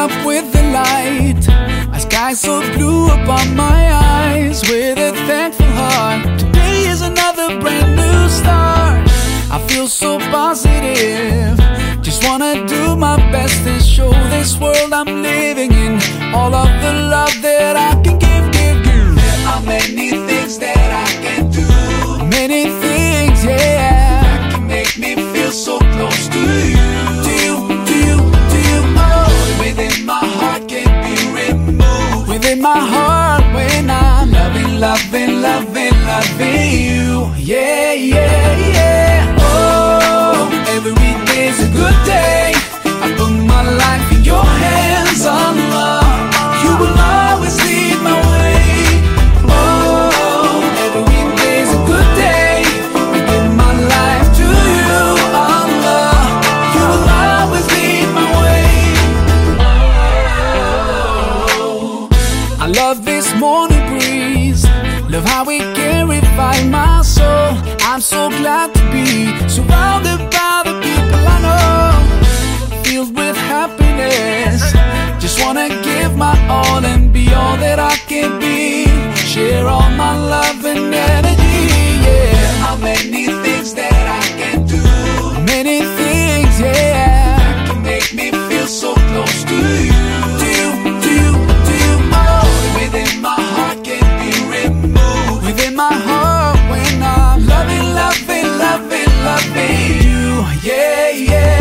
Up with the light, a sky so blue upon my eyes. With a thankful heart, today is another brand new start. I feel so positive, just wanna do my best and show this world I'm living in all of the love that Within my heart when I'm loving, loving, loving, loving you. Yeah, yeah, yeah. Love this morning breeze. Love how it revive my soul. I'm so glad to be surrounded by the people I know. Filled with happiness. Just wanna give my all and be all that I can be. Share all my love and energy. Yeah. Are many things that I can do. Many things, yeah. That can make me feel so close to you. Yeah, yeah.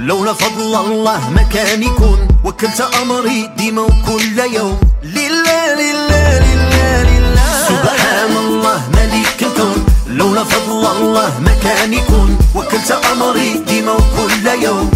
لولا فضل الله ما كان يكون وكلت أمري ديما وكل يوم. لله لله لله لله. سبحان الله ملك الكون. لولا فضل الله ما كان يكون وكلت أمري ديما وكل يوم.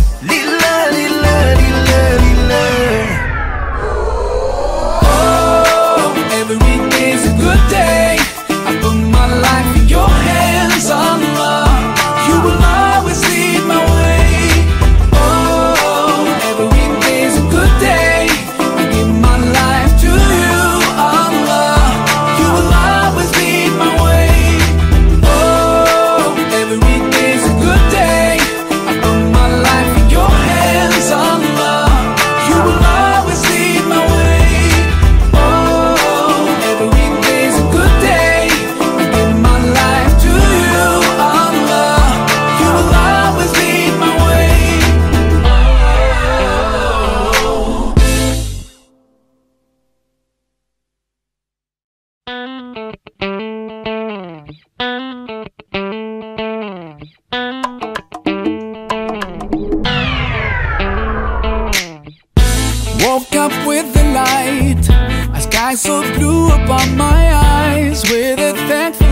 light. A sky so blue upon my eyes with a thankful.